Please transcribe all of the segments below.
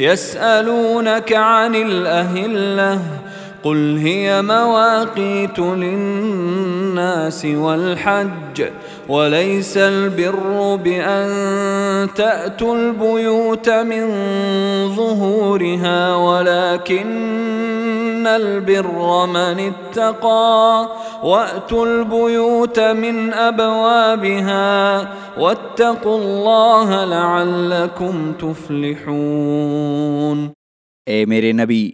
يسألونك عن الأهلة قل هي مواقيت للناس والحج وليس البر بأن تأتوا البيوت من ظهورها ولكن البر من اتقى وأتوا البيوت من أبوابها واتقوا الله لعلكم تفلحون اے میرے نبی،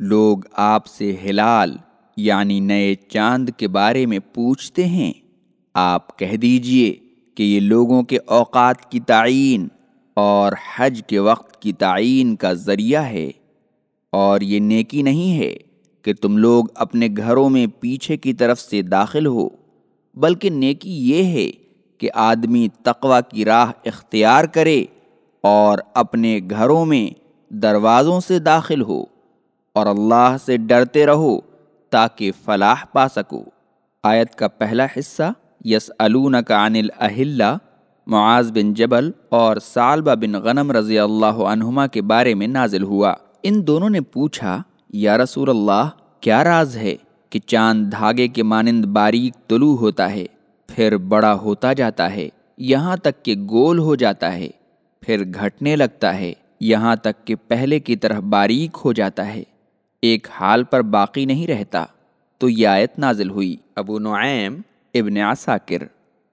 لوگ آپ سے ہلال یعنی نئے چاند کے بارے میں پوچھتے ہیں۔ آپ کہہ دیجیے کہ یہ لوگوں کے اوقات کی تعین اور حج کے وقت کی تعین کا ذریعہ ہے اور یہ نیکی نہیں ہے۔ کہ تم لوگ اپنے گھروں میں پیچھے کی طرف سے داخل ہو، بلکہ نیکی یہ ہے کہ آدمی تقوی کی راہ اختیار کرے اور اپنے گھروں میں دروازوں سے داخل ہو اور اللہ سے ڈرتے رہو تاکہ فلاح پا سکو۔ آیت کا پہلا حصہ یس کا انل اہل معاذ بن جبل اور سالبہ بن غنم رضی اللہ عنہما کے بارے میں نازل ہوا۔ ان دونوں نے پوچھا یا رسول اللہ، کیا راز ہے کہ چاند دھاگے کے مانند باریک طلوع ہوتا ہے، پھر بڑا ہوتا جاتا ہے، یہاں تک کہ گول ہو جاتا ہے، پھر گھٹنے لگتا ہے، یہاں تک کہ پہلے کی طرح باریک ہو جاتا ہے۔ ایک حال پر باقی نہیں رہتا۔ تو یہ آیت نازل ہوئی ابو نعیم ابن عساکر،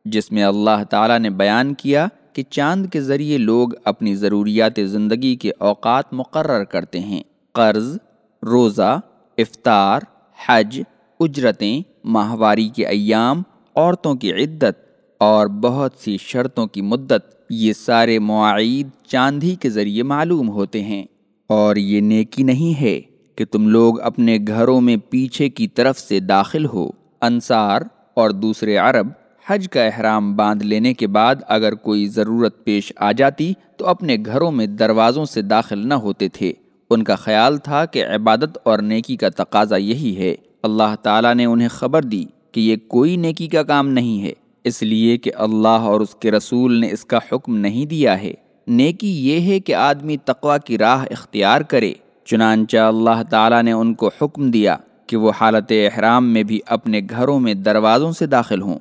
جس میں اللہ تعالیٰ نے بیان کیا کہ چاند کے ذریعے لوگ اپنی ضروریات زندگی کے اوقات مقرر کرتے ہیں۔ قرض روزہ، افطار، حج، اجرتیں، ماہواری کے ایام، عورتوں کی عدت اور بہت سی شرطوں کی مدت، یہ سارے مواعید چاندی کے ذریعے معلوم ہوتے ہیں۔ اور یہ نیکی نہیں ہے کہ تم لوگ اپنے گھروں میں پیچھے کی طرف سے داخل ہو۔ انصار اور دوسرے عرب حج کا احرام باندھ لینے کے بعد اگر کوئی ضرورت پیش آ جاتی تو اپنے گھروں میں دروازوں سے داخل نہ ہوتے تھے۔ ان کا خیال تھا کہ عبادت اور نیکی کا تقاضا یہی ہے۔ اللہ تعالیٰ نے انہیں خبر دی کہ یہ کوئی نیکی کا کام نہیں ہے، اس لیے کہ اللہ اور اس کے رسول نے اس کا حکم نہیں دیا ہے۔ نیکی یہ ہے کہ آدمی تقوا کی راہ اختیار کرے، چنانچہ اللہ تعالیٰ نے ان کو حکم دیا کہ وہ حالت احرام میں بھی اپنے گھروں میں دروازوں سے داخل ہوں۔